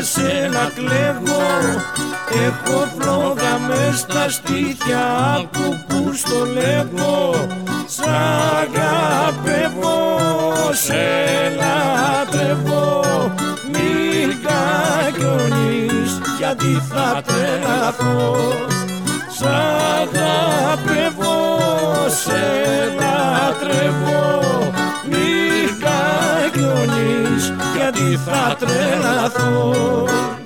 σε να κλαίγω. Έχω φλόγα μες στα στήθια από που στο λέγω. Σ' αγαπεύω, σε λατρεύω. Μην κακιονείς γιατί θα τρελαθώ. θα τρελαθώ.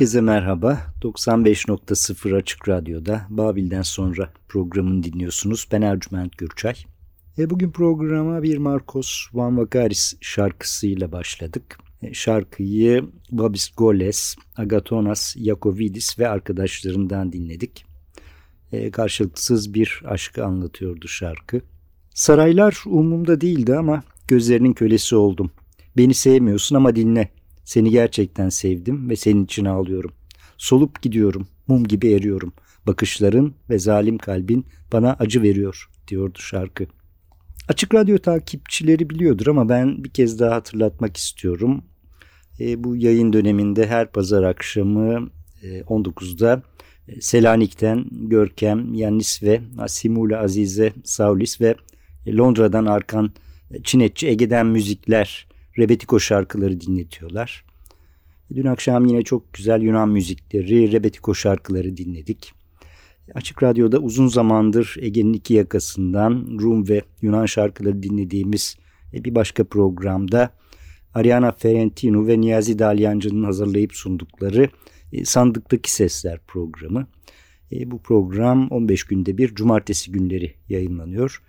Herkese merhaba. 95.0 Açık Radyo'da Babil'den sonra programını dinliyorsunuz. Ben Ercüment Gürçay. E bugün programa bir Marcos Van Vakaris şarkısıyla başladık. E şarkıyı Babis Goles, Agatonas Yakovidis ve arkadaşlarından dinledik. E karşılıksız bir aşkı anlatıyordu şarkı. Saraylar umumda değildi ama gözlerinin kölesi oldum. Beni sevmiyorsun ama dinle seni gerçekten sevdim ve senin için ağlıyorum. Solup gidiyorum, mum gibi eriyorum. Bakışların ve zalim kalbin bana acı veriyor, diyordu şarkı. Açık Radyo takipçileri biliyordur ama ben bir kez daha hatırlatmak istiyorum. E, bu yayın döneminde her pazar akşamı e, 19'da e, Selanik'ten Görkem, Yannis ve Simule Azize Saulis ve Londra'dan Arkan e, Çinetçi Ege'den müzikler Rebetiko şarkıları dinletiyorlar. Dün akşam yine çok güzel Yunan müzikleri, Rebetiko şarkıları dinledik. Açık Radyo'da uzun zamandır Ege'nin iki yakasından Rum ve Yunan şarkıları dinlediğimiz e, bir başka programda Ariana Ferentino ve Niyazi Dalyancı'nın hazırlayıp sundukları e, Sandıktaki Sesler programı. E, bu program 15 günde bir cumartesi günleri yayınlanıyor.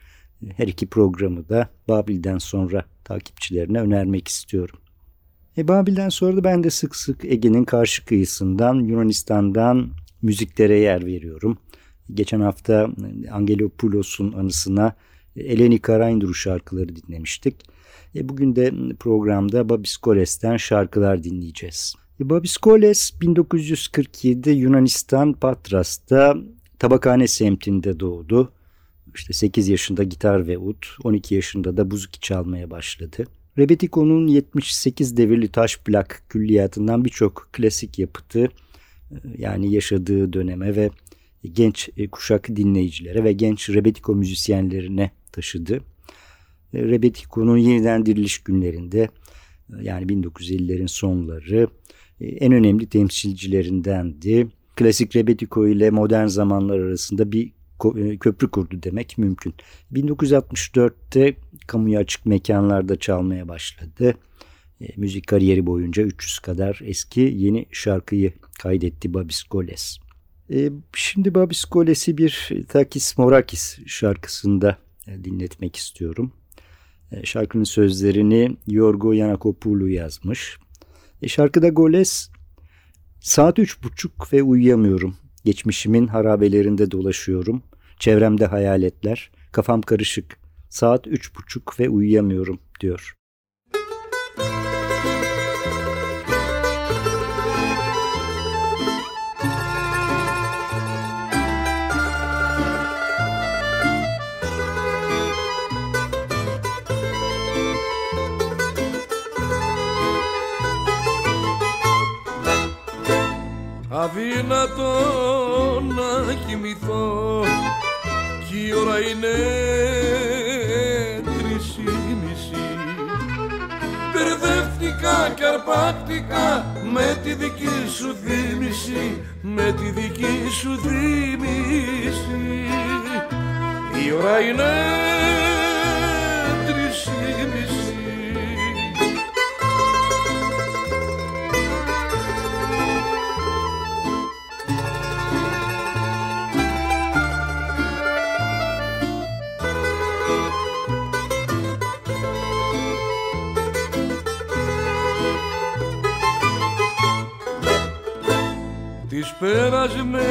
Her iki programı da Babil'den sonra takipçilerine önermek istiyorum. E, Babil'den sonra da ben de sık sık Ege'nin karşı kıyısından Yunanistan'dan müziklere yer veriyorum. Geçen hafta Angelopoulos'un anısına Eleni Karaindru şarkıları dinlemiştik. E, bugün de programda Babis Koles'ten şarkılar dinleyeceğiz. E, Babis Koles 1947'de Yunanistan Patras'ta Tabakhane semtinde doğdu. İşte 8 yaşında gitar ve ut, 12 yaşında da buzuki çalmaya başladı. Rebetiko'nun 78 devirli taş plak külliyatından birçok klasik yapıtı e, yani yaşadığı döneme ve genç e, kuşak dinleyicilere ve genç Rebetiko müzisyenlerine taşıdı. E, Rebetiko'nun yeniden diriliş günlerinde yani 1950'lerin sonları en önemli temsilcilerindendi. Klasik Rebetiko ile modern zamanlar arasında bir köprü kurdu demek mümkün. 1964'te kamuya açık mekanlarda çalmaya başladı. E, müzik kariyeri boyunca 300 kadar eski yeni şarkıyı kaydetti Babis Goles. E, şimdi Babis Goles'i bir Takis Morakis şarkısında e, dinletmek istiyorum. E, şarkının sözlerini Yorgo Yanakopoulou yazmış. E, şarkıda Goles saat üç buçuk ve uyuyamıyorum. Geçmişimin harabelerinde dolaşıyorum. Çevremde hayaletler, kafam karışık, saat üç buçuk ve uyuyamıyorum diyor. Αδύνατο να είναι τρεις ή μισή. Μπερδεύτηκα και αρπάκτηκα με τη δική σου δίμηση με τη δική σου δίμηση. Η ώρα είναι τρεις περασμένης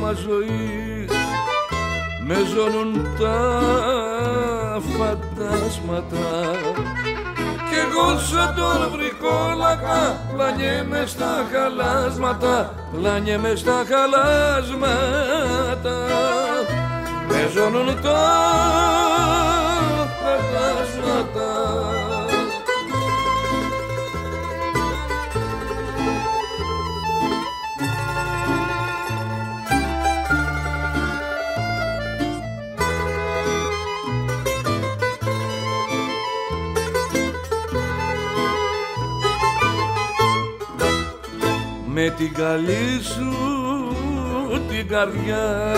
μας ζωής με ζώνουν τα φαντάσματα. Κι εγώ σαν τον βρικόλακα πλανιέμαι στα χαλάσματα πλανιέμαι στα χαλάσματα. Με ζώνουν τα με την καλή σου την καρδιά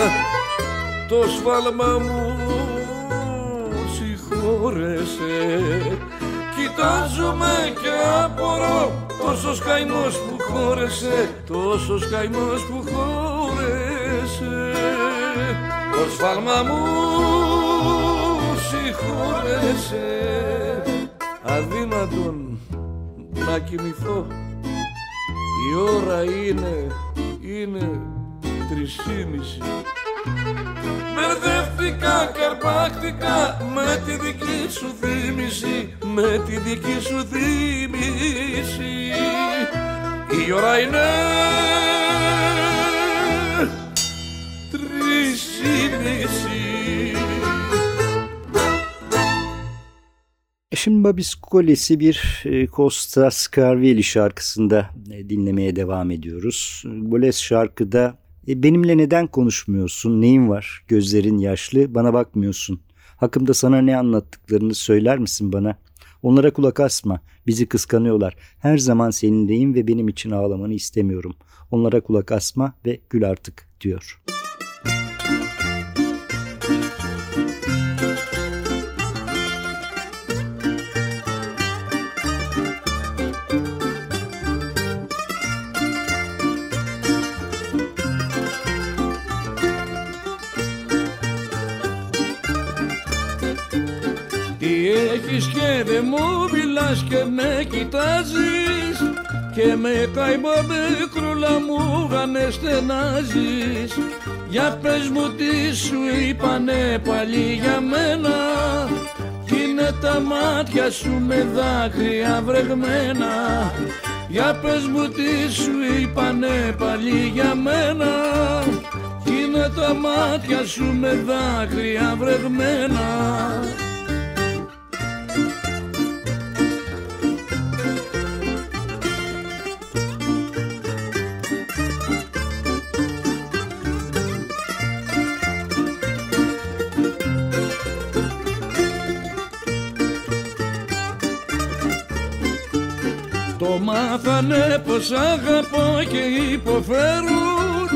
το σφάλμα μου συγχώρεσε. Κοιτάζομαι και απορώ τόσο καημός που χώρεσε τόσο καημός που χώρεσε. Το σφάλμα μου συγχώρεσε. Αδύνατον να κοιμηθώ η ώρα είναι, είναι τρισήμιση. Μπερδεύτηκα, καρπάκτηκα με τη δική σου θύμηση Με τη δική σου θύμηση Η ώρα είναι τρισήμιση Şimdi Babis Koles'i bir e, Costa Scarvelli şarkısında e, dinlemeye devam ediyoruz. Goles şarkıda e, benimle neden konuşmuyorsun, neyin var, gözlerin yaşlı, bana bakmıyorsun. Hakkımda sana ne anlattıklarını söyler misin bana? Onlara kulak asma, bizi kıskanıyorlar. Her zaman seninleyim ve benim için ağlamanı istemiyorum. Onlara kulak asma ve gül artık diyor.'' Και δεν μου μιλάς και με κοιτάζεις και με καημά κρούλα μου γανεστενάζεις Για πες μου τι σου είπανε πάλι για μένα Κι είναι τα μάτια σου με δάκρυα βρεγμένα. Για πες μου τι σου είπανε πάλι για μένα Κι είναι τα μάτια σου με δάκρυα βρεγμένα μάθανε πως αγαπώ και υποφέρουν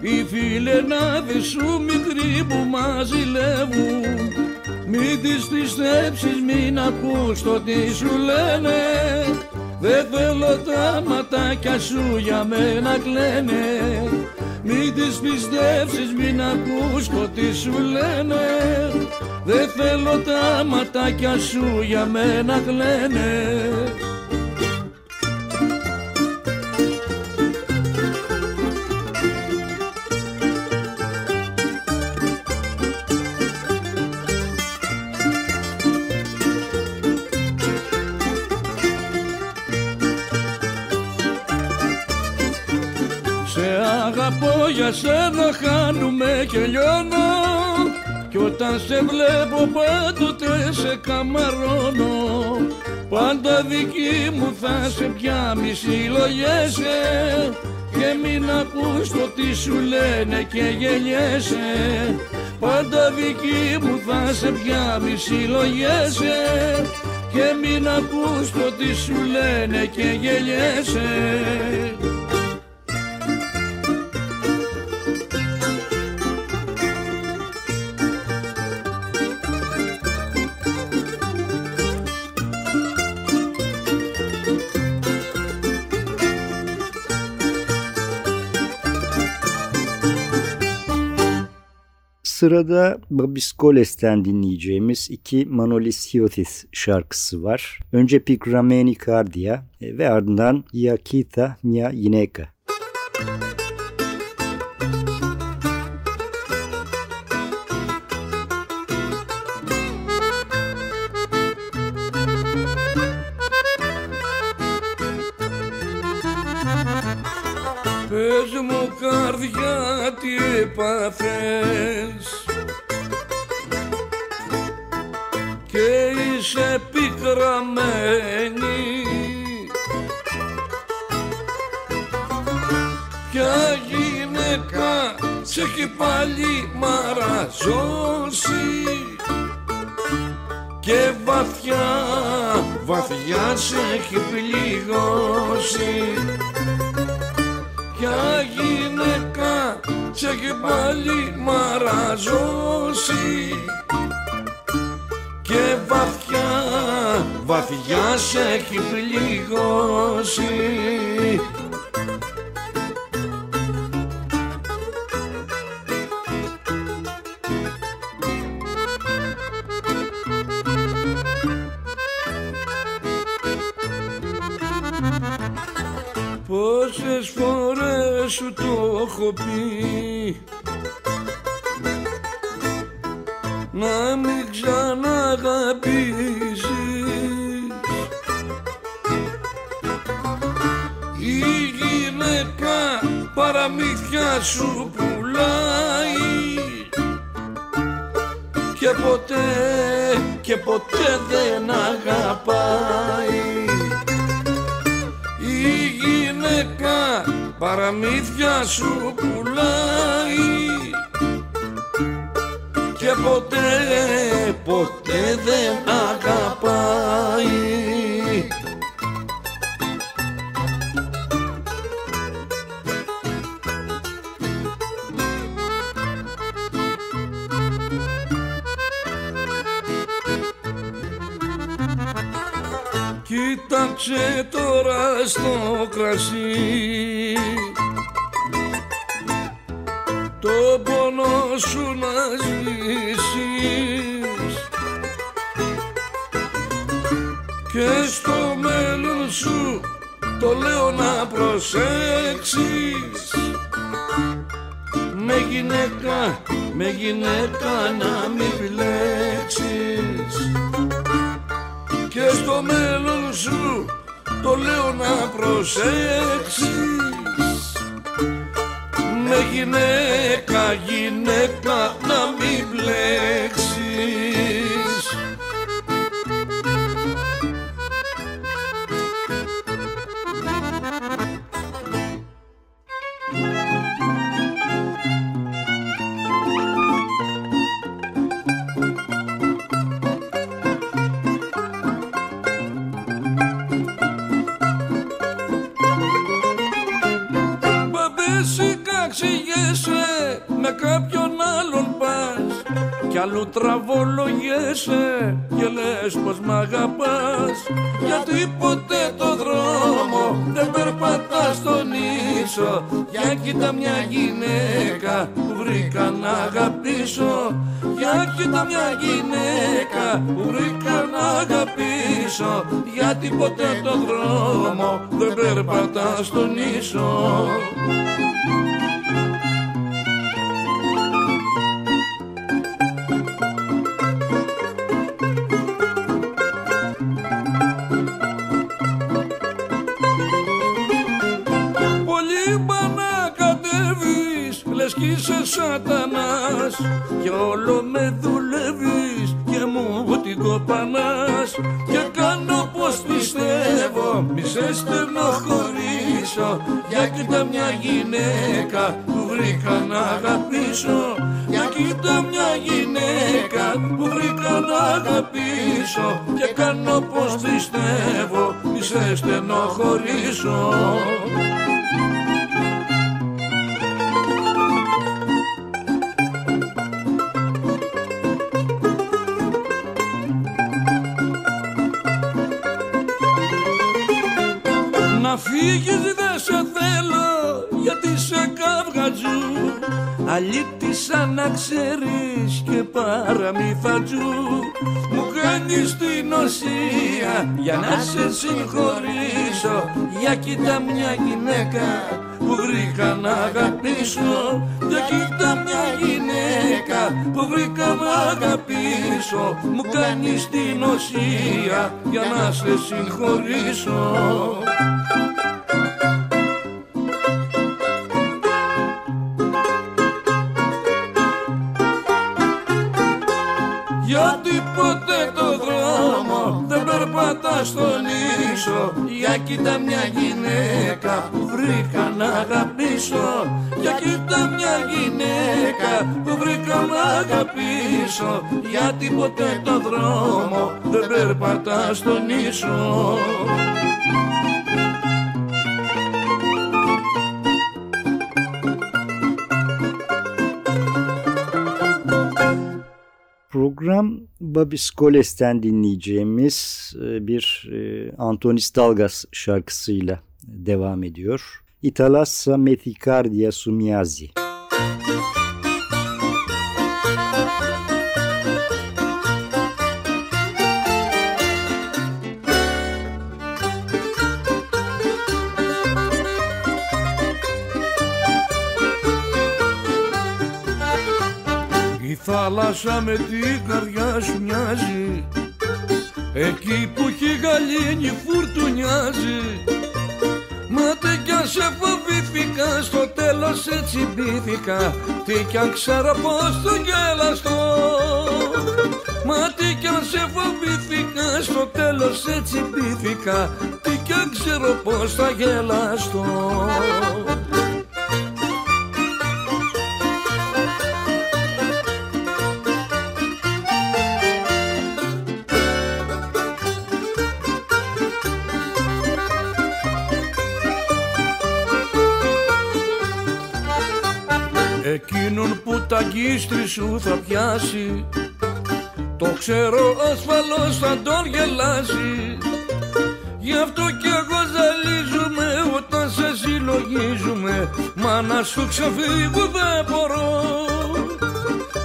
Οι φιλενάδες σου μικροί που μας ζηλεύουν. Μην τις πιστέψεις μην ακούς το τι σου λένε. Δεν θέλω τα ματάκια σου για μένα κλαίνε. Μην τις πιστέψεις μην ακούς το τι σου λένε. Δεν θέλω τα ματάκια σου για μένα κλαίνε για σένα χάνουμε και λιώνω κι όταν σε βλέπω πάντοτε σε καμαρώνω Πάντα δική μου θα σε πια μη συλλογέσαι Και μην ακούς το τι σου λένε και γελιέσαι Πάντα δική μου θα σε πια μη συλλογέσαι Και μην ακούς το τι σου λένε και γελιέσαι Sırada Babis Goles'ten dinleyeceğimiz iki Manolis Hiotis şarkısı var. Önce Pigrameni Cardia e, ve ardından Yakita Mia Yineka. Müzik μου καρδιά τι έπαθες. Και είσαι πικραμένη. Ποια γυναίκα σε έχει πάλι μαραζώσει. Και βαθιά, βαθιά σε έχει πληγώσει Ποια γυναίκα σε έχει πάλι μαραζώσει. Και βαθιά, βαθιά σε έχει πληγώσει Πόσες φορές σου το έχω πει. Να μην ξαναγαπήσεις. Η γυναίκα παραμύθια σου πουλάει. Και ποτέ, και ποτέ δεν αγαπάει παραμύθια σου πουλάει και ποτέ, ποτέ δεν αγαπάει. Κοίταξε τώρα στο κρασί το πόνο σου να ζήσεις. Και στο μέλλον σου το λέω να προσέξεις. Με γυναίκα, με γυναίκα να μην επιλέξεις και στο μέλλον σου το λέω να προσέξεις με γυναίκα, γυναίκα να μην μπλέξεις αλλού τραβολογέσαι και λες πως μ' αγαπάς. Γιατί ποτέ το δρόμο δεν περπατάς στον ίσο για κοίτα μια γυναίκα που βρήκα να αγαπήσω. Για κοίτα μια γυναίκα που βρήκα να αγαπήσω. Γιατί ποτέ το δρόμο δεν περπατάς στον ίσο σατανάς και όλο με δουλεύεις και μου την κοπανάς. Και κάνω πως πιστεύω μη σε στενοχωρήσω. Για κοίτα μια γυναίκα που βρήκα να αγαπήσω. Για κοίτα μια γυναίκα που βρήκα να αγαπήσω. Και κάνω πως πιστεύω μη σε στενοχωρήσω φύγεις δεν σε θέλω γιατί σε καυγατζού Αλήτησα να ξέρεις και παραμυθατζού Μου κάνεις την οσία για να σε συγχωρήσω. Για κοίτα μια γυναίκα που βρήκα να αγαπήσω. Για κοίτα μια γυναίκα που βρήκα να αγαπήσω. Μου κάνεις την οσία για να σε συγχωρήσω Για κοίτα μια γυναίκα. Που βρήκα να αγαπήσω Για κοίτα μια γυναίκα. Που βρήκα να αγαπήσω Γιατί ποτέ το δρόμο δεν περπατά στον ίσο program Babis Koles'ten dinleyeceğimiz e, bir e, Antonis Dalgas şarkısıyla devam ediyor. Italassa Methicardia Sumiazi. Müzik θάλασσα με την καρδιά σου μοιάζει. Εκεί που έχει γαλήνη φουρτουνιάζει. Μάτε κι αν σε φοβήθηκα στο τέλος έτσι μπήθηκα. Τι κι αν ξέρω πως το γέλαστο Μάτε κι αν σε φοβήθηκα στο τέλος έτσι μπήθηκα. Τι κι αν ξέρω πως θα γελαστώ που τα γκίστρι σου θα πιάσει. Το ξέρω ασφαλώς θα τον γελάσει. Γι' αυτό κι εγώ ζαλίζουμε όταν σε συλλογίζουμε. Μα να σου ξεφύγω δεν μπορώ.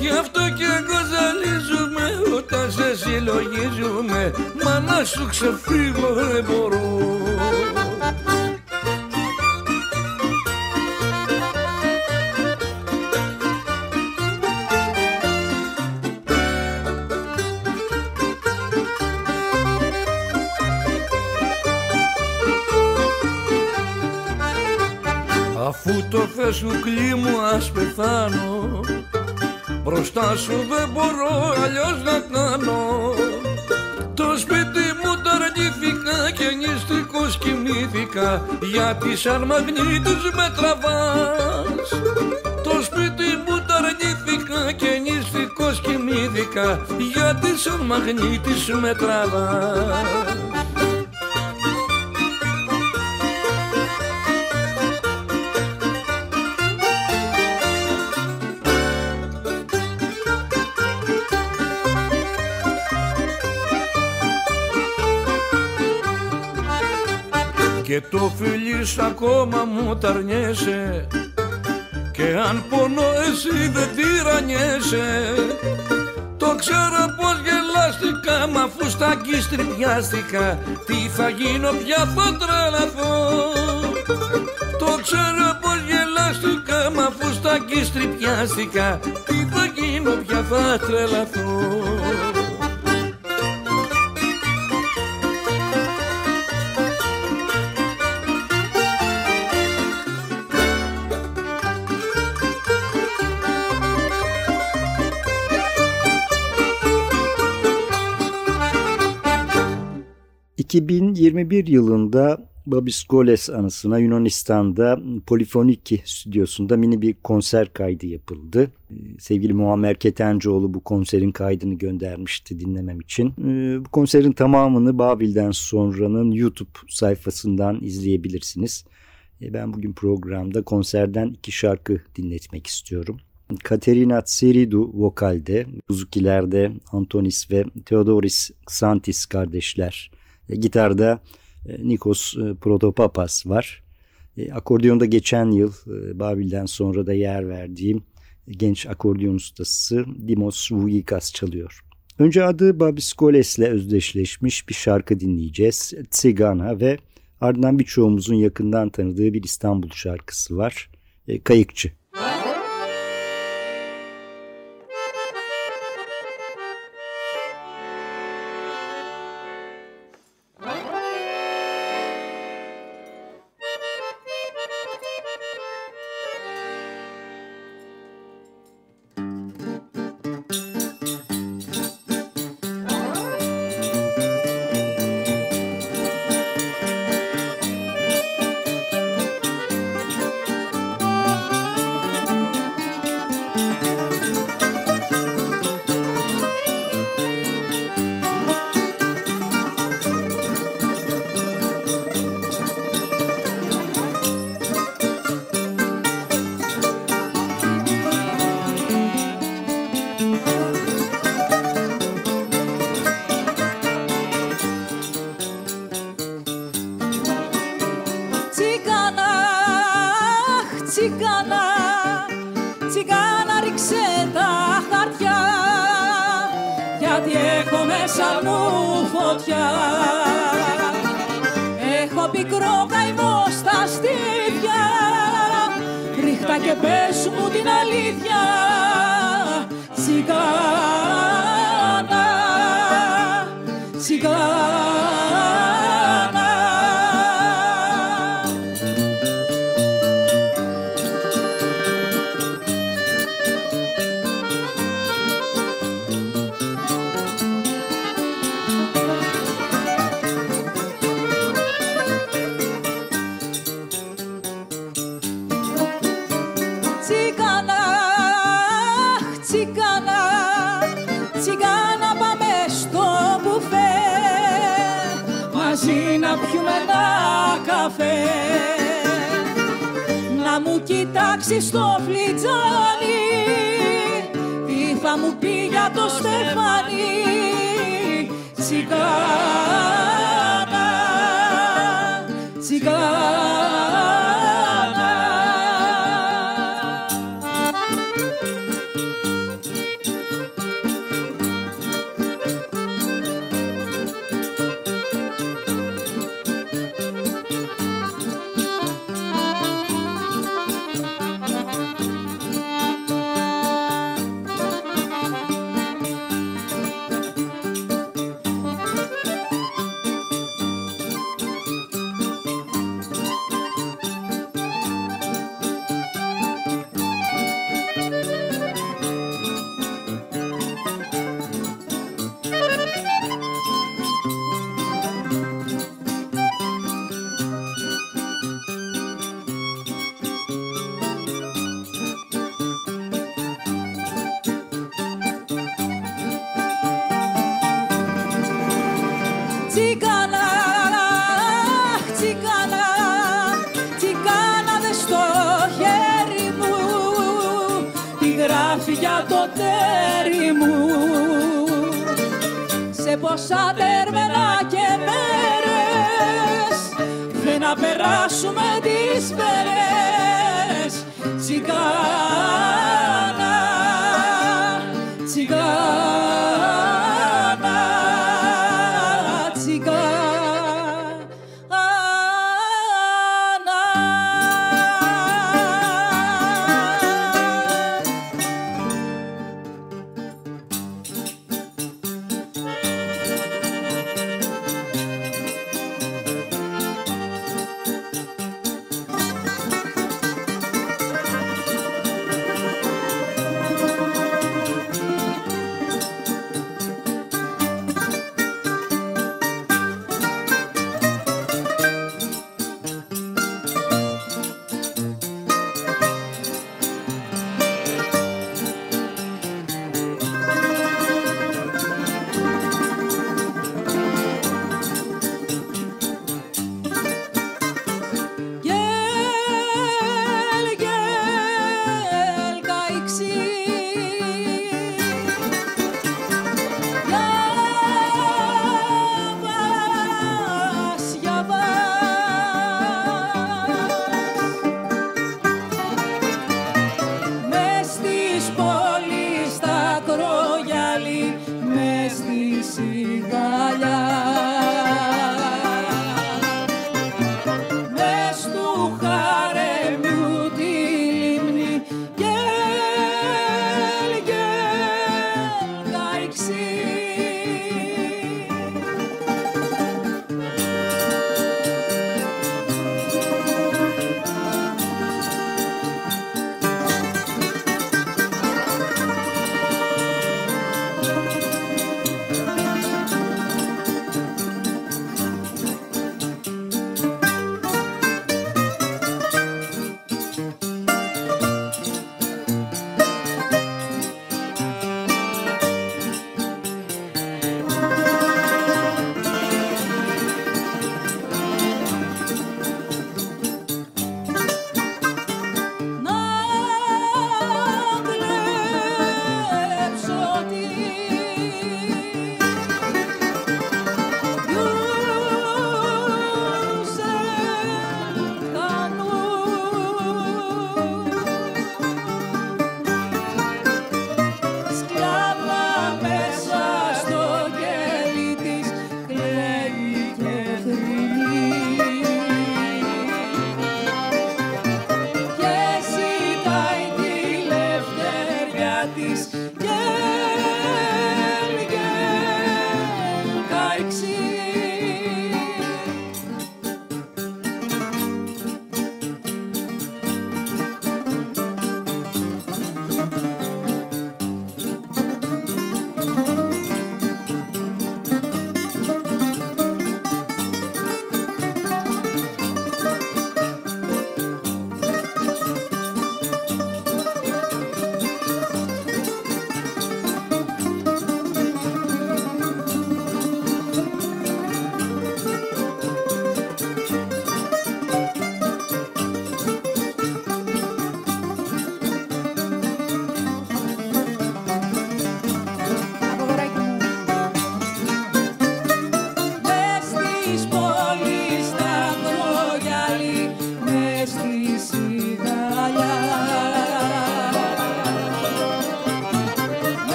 Γι' αυτό κι εγώ ζαλίζουμε όταν σε συλλογίζουμε. Μα να να σου ξεφύγω δεν μπορώ Αφού το θες σου μου ας πεθάνω. Μπροστά σου δεν μπορώ αλλιώς να κάνω. Το σπίτι μου το αρνήθηκα και νηστικός κοιμήθηκα Γιατί σαν μαγνήτης με τραβάς. Το σπίτι μου το αρνήθηκα και νηστικός κοιμήθηκα Γιατί σαν μαγνήτης με τραβάς Και το φιλί ακόμα μου ταρνιέσαι Και αν πονώ εσύ δεν τυραννιέσαι. Το ξέρω πως γελάστηκα Μα αφού στα στριπιάστηκα Τι θα γίνω πια θα τρελαθώ. Το ξέρω πως γελάστηκα Μα αφού στα στριπιάστηκα Τι θα γίνω πια θα τρελαθώ ...2021 yılında Babis Goles anısına Yunanistan'da Polifoniki stüdyosunda mini bir konser kaydı yapıldı. Sevgili Muammer Ketencoğlu bu konserin kaydını göndermişti dinlemem için. Ee, bu konserin tamamını Babil'den sonranın YouTube sayfasından izleyebilirsiniz. Ee, ben bugün programda konserden iki şarkı dinletmek istiyorum. Katerina Tseridu vokalde, Buzukilerde Antonis ve Theodoris Xantis kardeşler. Gitarda e, Nikos e, Protopapas var. E, akordeonda geçen yıl Babil'den sonra da yer verdiğim genç akordeon ustası Dimos Vugikas çalıyor. Önce adı Babis Goles'le özdeşleşmiş bir şarkı dinleyeceğiz. Tsigana ve ardından birçoğumuzun yakından tanıdığı bir İstanbul şarkısı var. Kayıkçı.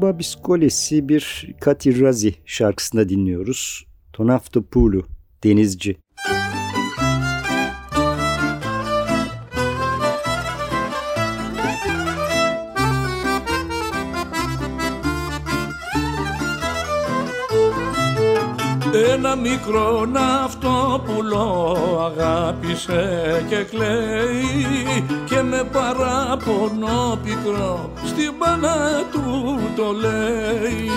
Babis Kolesi bir Kati Razi şarkısında dinliyoruz. Tonaftopulu, denizci. Ένα μικρό να ναυτόπουλο αγάπησε και κλαίει και με παράπονο πικρό στην μπάνα του το λέει.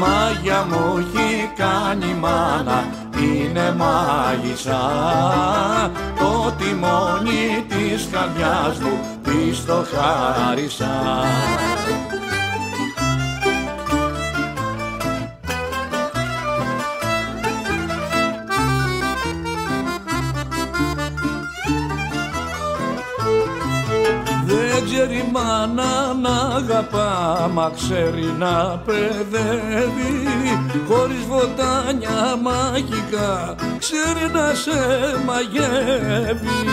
Μάγια μου έχει κάνει μάνα είναι μάγισσα. Το τιμόνι της καρδιάς μου της το χάρισα ξέρει μάνα να αγαπά μα ξέρει να παιδεύει. Χωρίς βοτάνια μαγικά ξέρει να σε μαγεύει.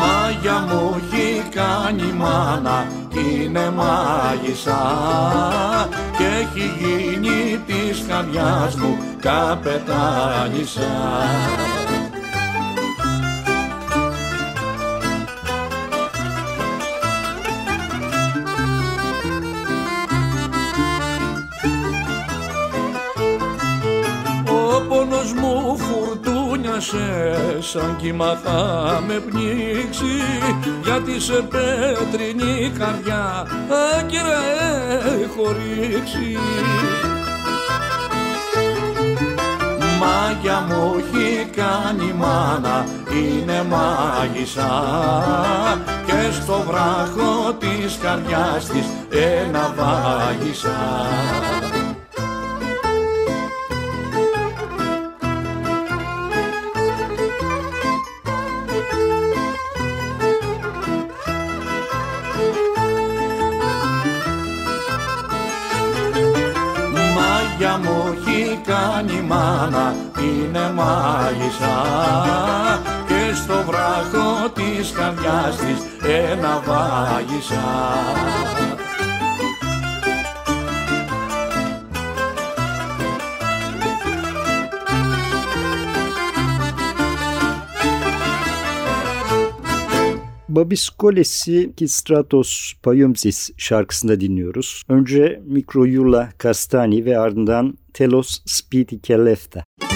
Μάγια μου έχει κάνει μάνα κι είναι μάγισσα. Και έχει γίνει της καρδιάς μου καπετάνισσα σε σαν κύμα θα με πνίξει γιατί σε πέτρινη καρδιά άκυρα έχω ρίξει. Μάγια μου έχει κάνει μάνα είναι μάγισσα. Και στο βράχο της καρδιάς της ένα βάγισσα κάνει μάνα είναι μάγισσα και στο βράχο της καρδιάς της ένα βάγισσα. Babis Kolesi ki Stratos Payumsis şarkısında dinliyoruz. Önce Mikroyula Kastani ve ardından Telos Spiti Kelefta. τη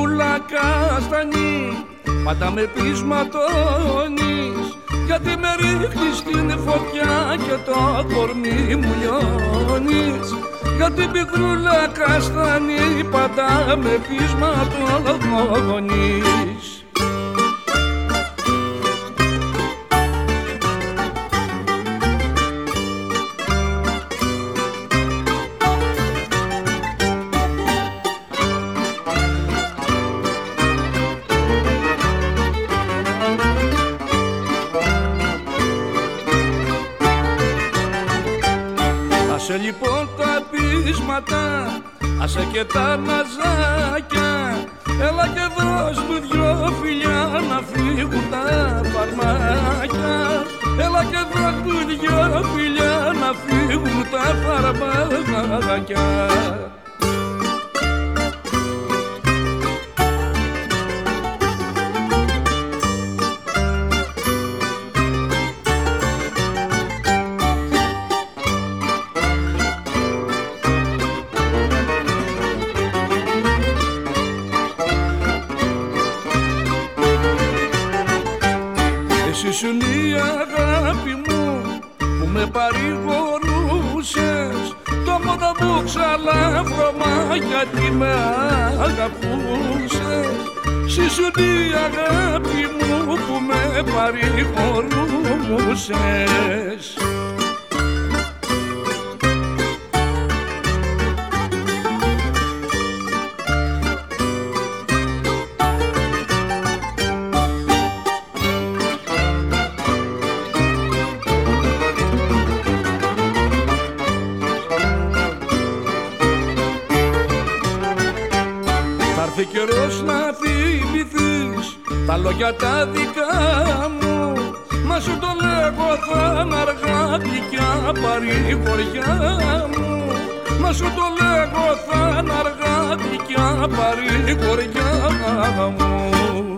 μικρούλα καστανή πάντα με πεισματώνεις γιατί με ρίχνεις στην φωτιά και το κορμί μου λιώνεις. Για την πικρούλα καστανή πάντα με πεισματώνεις άσε και τα ναζάκια Έλα και δώσ' μου δυο φιλιά να φύγουν τα φαρμάκια. Έλα και δώσ' μου δυο φιλιά να φύγουν τα φαρμάκια φορούσες Θα έρθει καιρός να θυμηθείς τα λόγια τα δικά μου. Μα σου το λέγω θα αργά κι παρηγοριά μου. Μα σου το λέγω θα αργά κι παρηγοριά μου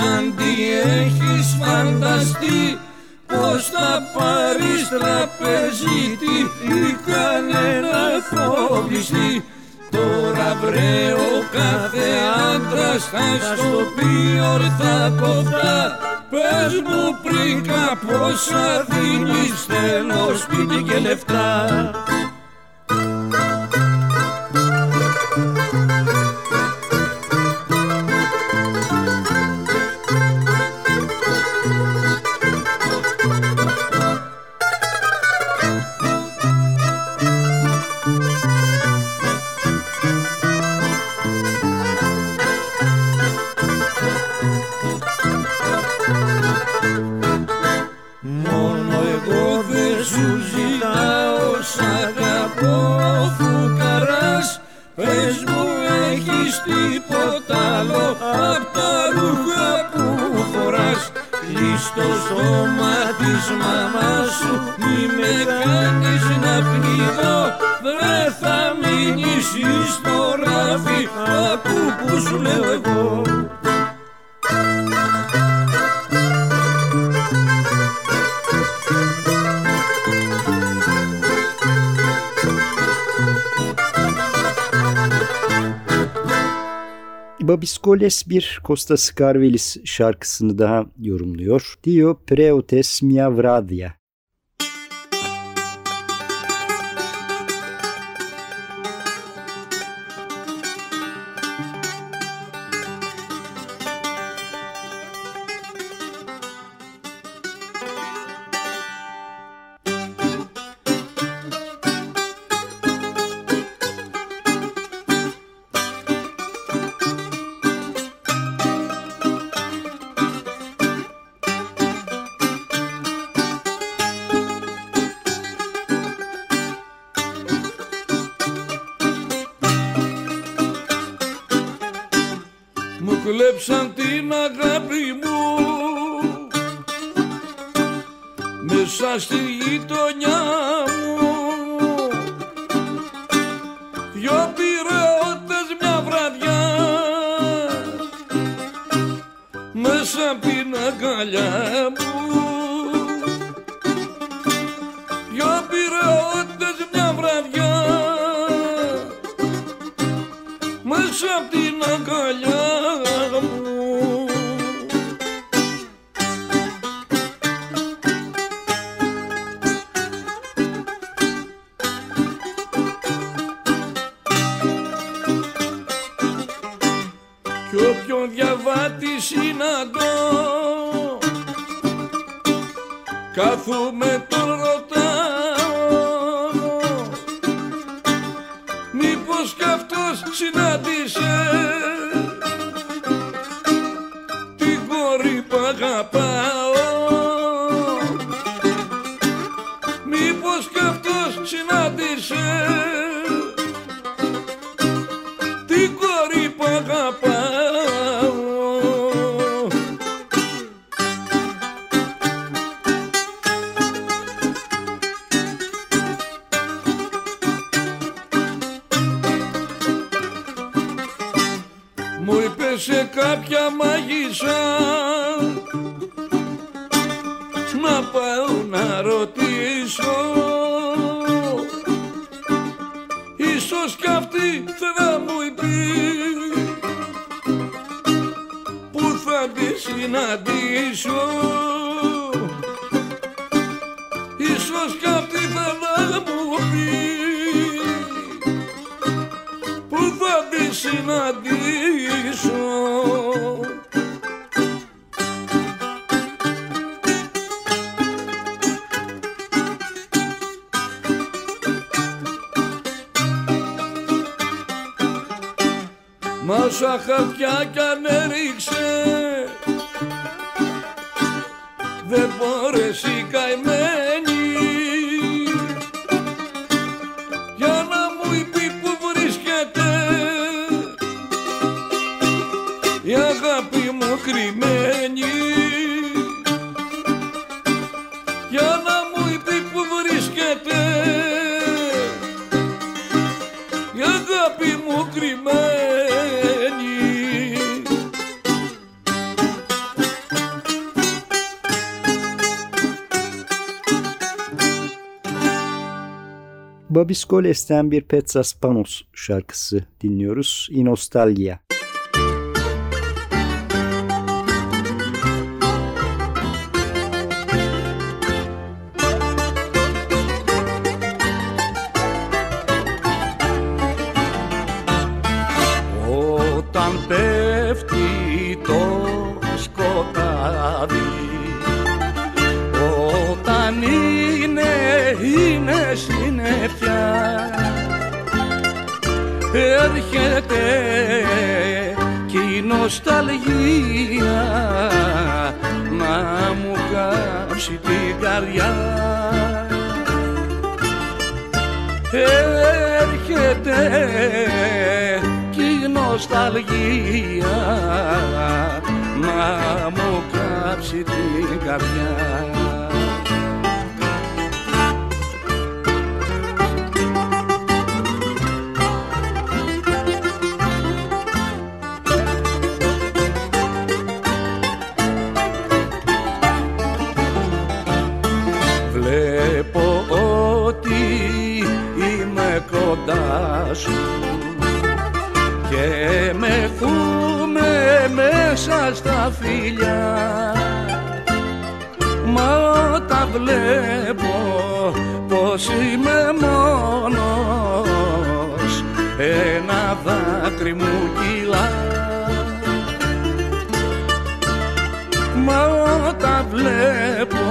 σαν τι έχεις φανταστεί πως θα πάρεις τραπεζίτη ένα κανένα φοβιστή. Τώρα βρε ο κάθε άντρας θα στο πει ορθά κοφτά Babiskoles bir Costa Scarvelis şarkısını daha yorumluyor. Dio preotes mia vradia. Babis Goles'ten bir Petras Panos şarkısı dinliyoruz. Inostalgia. Νοσταλγία να μου κάψει την καρδιά. Στα φιλιά. Μα όταν βλέπω πως είμαι μόνος. Ένα δάκρυ μου κυλά. Μα όταν βλέπω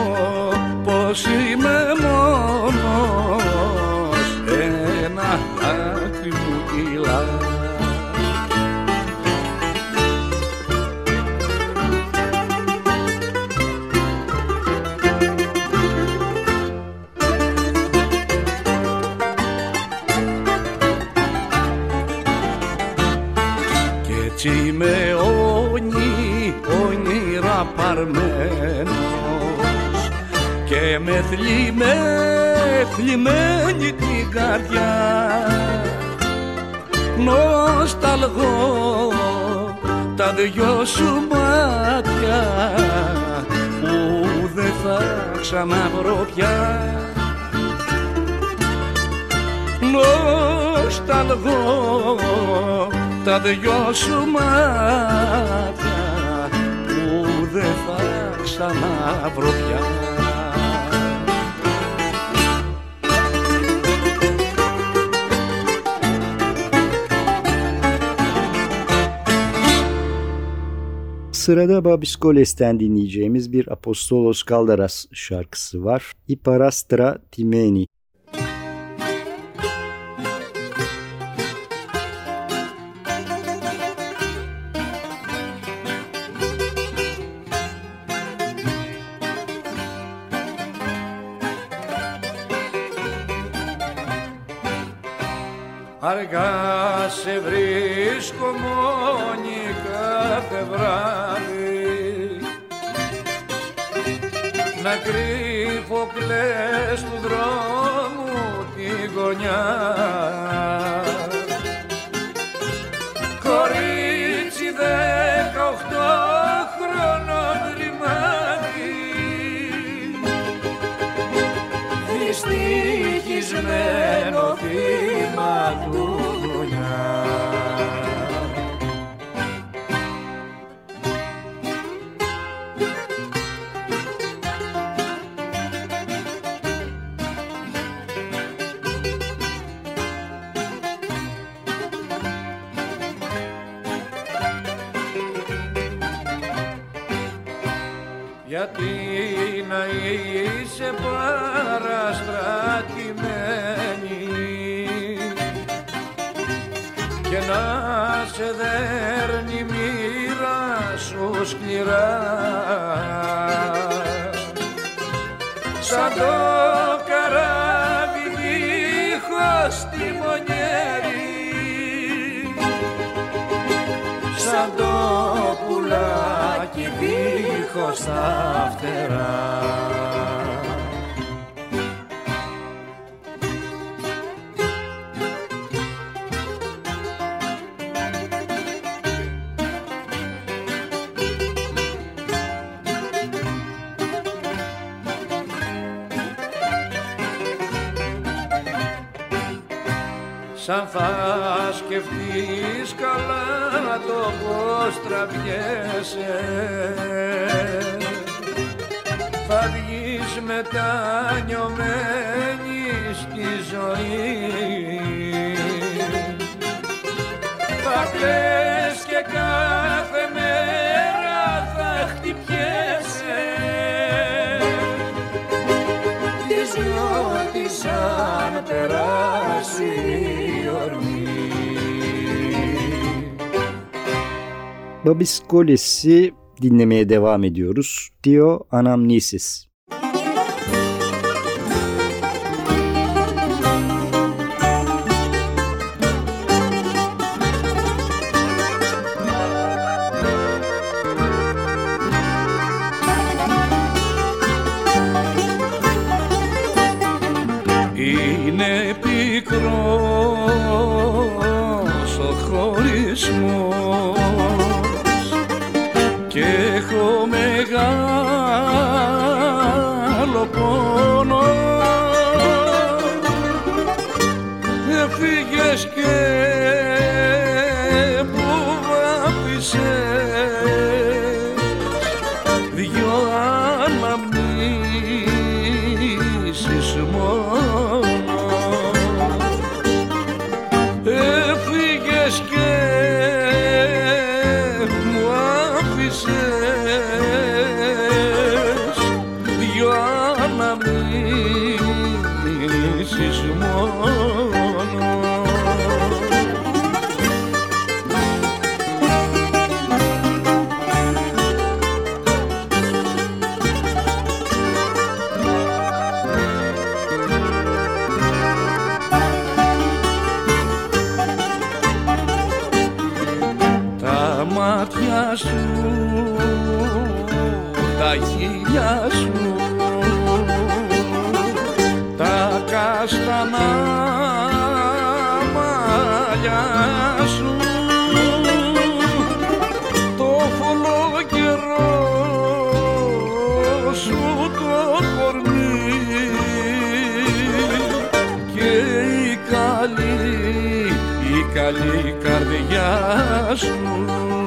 πως είμαι μόνος ξαναβρω πια νοσταλγώ τα δυο σου μάτια που δεν θα ξαναβρω πια. Sırada Babiskoles'ten dinleyeceğimiz bir Apostolos Kaldaras şarkısı var. Iparastra Timeni. Αργά σε βρίσκω μόνη κάθε βράδυ να κρύβω κλαις του δρόμου τη γωνιά. Κορίτσι δεκαοχτώ χρονών ρημάδι δυστυχισμένο θύμα του δίχως τα φτερά. σαν θα σκεφτείς καλά το πως τραβιέσαι μετανιωμένη στη ζωή θα κλαις και κάθε μέρα θα χτυπιέσαι της νιώτης σαν περάσει η ορμή Babis Kolesi dinlemeye devam ediyoruz. Dio Anamnesis. Τα χείλια σου, τα καστανά μαλλιά σου, το φωλό καιρό σου το κορμί. Και η καλή, η καλή καρδιά σου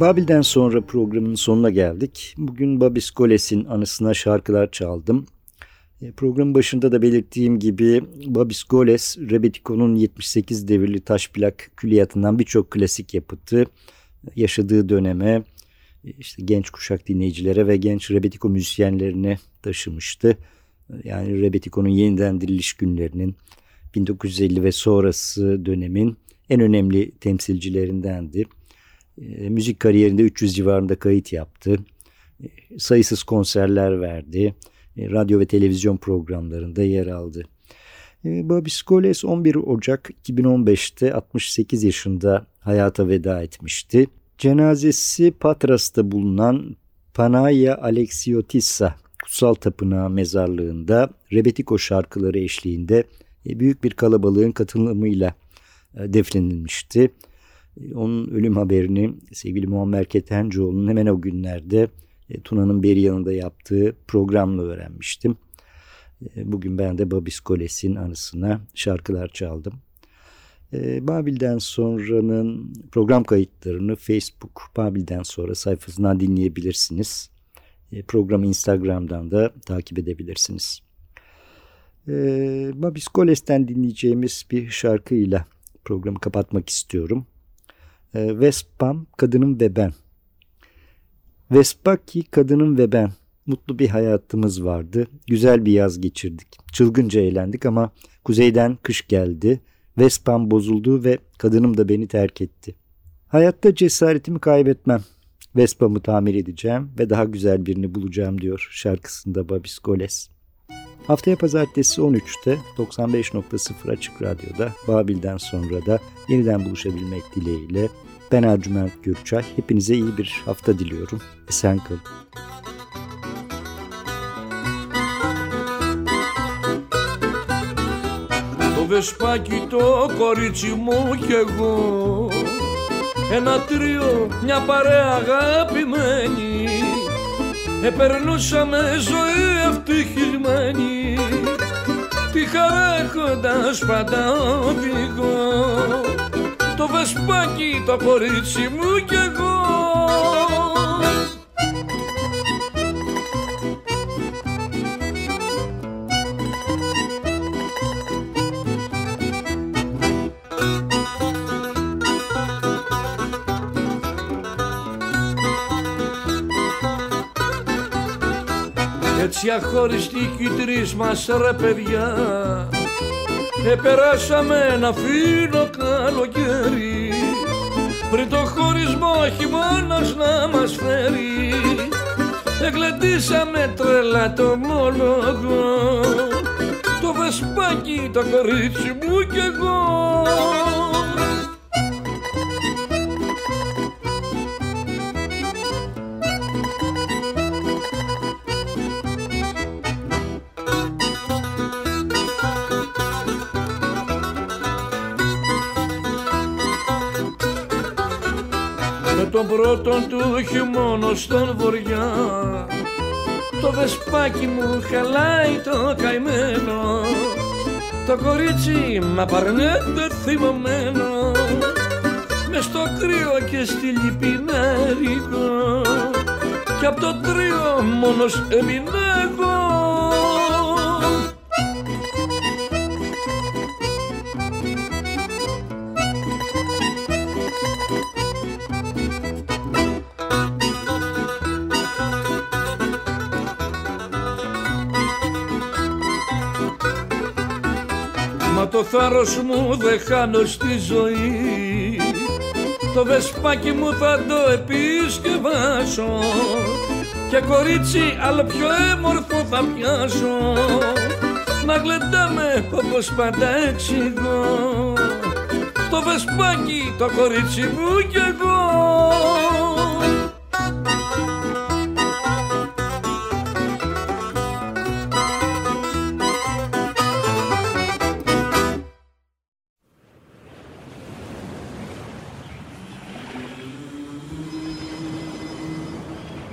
Babil'den sonra programın sonuna geldik. Bugün Babis Goles'in anısına şarkılar çaldım. E, programın başında da belirttiğim gibi Babis Goles, Rebetiko'nun 78 devirli taş plak külliyatından birçok klasik yapıtı yaşadığı döneme e, işte genç kuşak dinleyicilere ve genç Rebetiko müzisyenlerine taşımıştı. Yani Rebetiko'nun yeniden diriliş günlerinin 1950 ve sonrası dönemin en önemli temsilcilerindendi. E, müzik kariyerinde 300 civarında kayıt yaptı. E, sayısız konserler verdi. E, radyo ve televizyon programlarında yer aldı. E, Babis Goles 11 Ocak 2015'te 68 yaşında hayata veda etmişti. Cenazesi Patras'ta bulunan Panaya Alexiotissa Kutsal Tapınağı mezarlığında Rebetiko şarkıları eşliğinde e, büyük bir kalabalığın katılımıyla defnedilmişti. Onun ölüm haberini sevgili Muammer Ketencoğlu'nun hemen o günlerde e, Tuna'nın beri yanında yaptığı programla öğrenmiştim. E, bugün ben de Babis Koles'in anısına şarkılar çaldım. E, Babil'den sonranın program kayıtlarını Facebook Babil'den sonra sayfasından dinleyebilirsiniz. Programı Instagram'dan da takip edebilirsiniz. Babis Koles'ten dinleyeceğimiz bir şarkıyla programı kapatmak istiyorum. Vespam, Kadınım ve Ben. Vespaki, Kadınım ve Ben. Mutlu bir hayatımız vardı. Güzel bir yaz geçirdik. Çılgınca eğlendik ama kuzeyden kış geldi. Vespam bozuldu ve kadınım da beni terk etti. Hayatta cesaretimi kaybetmem. Vespa'mı tamir edeceğim ve daha güzel birini bulacağım diyor şarkısında Babis Goles. Haftaya pazartesi 13'te 95.0 Açık Radyo'da Babil'den sonra da yeniden buluşabilmek dileğiyle ben Ercüment Gürçay. Hepinize iyi bir hafta diliyorum. Esen kalın. Το βεσπάκι το κορίτσι μου κι εγώ Ένα τρίο, μια παρέα αγαπημένη Επερνούσαμε ζωή ευτυχισμένη Τη χαρά έχοντας πάντα οδηγό. Το βεσπάκι το κορίτσι μου κι Έτσι αχωριστοί κι τρεις μας ρε παιδιά. Επεράσαμε ένα φίλο καλοκαίρι. Πριν το χωρισμό χειμώνας να μας φέρει. Εγκλεντήσαμε τρελά το μόλογο Το βεσπάκι το κορίτσι μου κι εγώ τον πρώτον του χειμώνα στον βοριά το βεσπάκι μου χαλάει το καημένο το κορίτσι μ' απαρνέται θυμωμένο. Μες στο κρύο και στη λύπη να κι απ' το τρίο μόνος έμεινα θάρρος μου δεν χάνω στη ζωή. Το βεσπάκι μου θα το επισκευάσω και κορίτσι άλλο πιο έμορφο θα πιάσω. Να γλεντάμε όπως πάντα εξηγώ το βεσπάκι το κορίτσι μου κι εγώ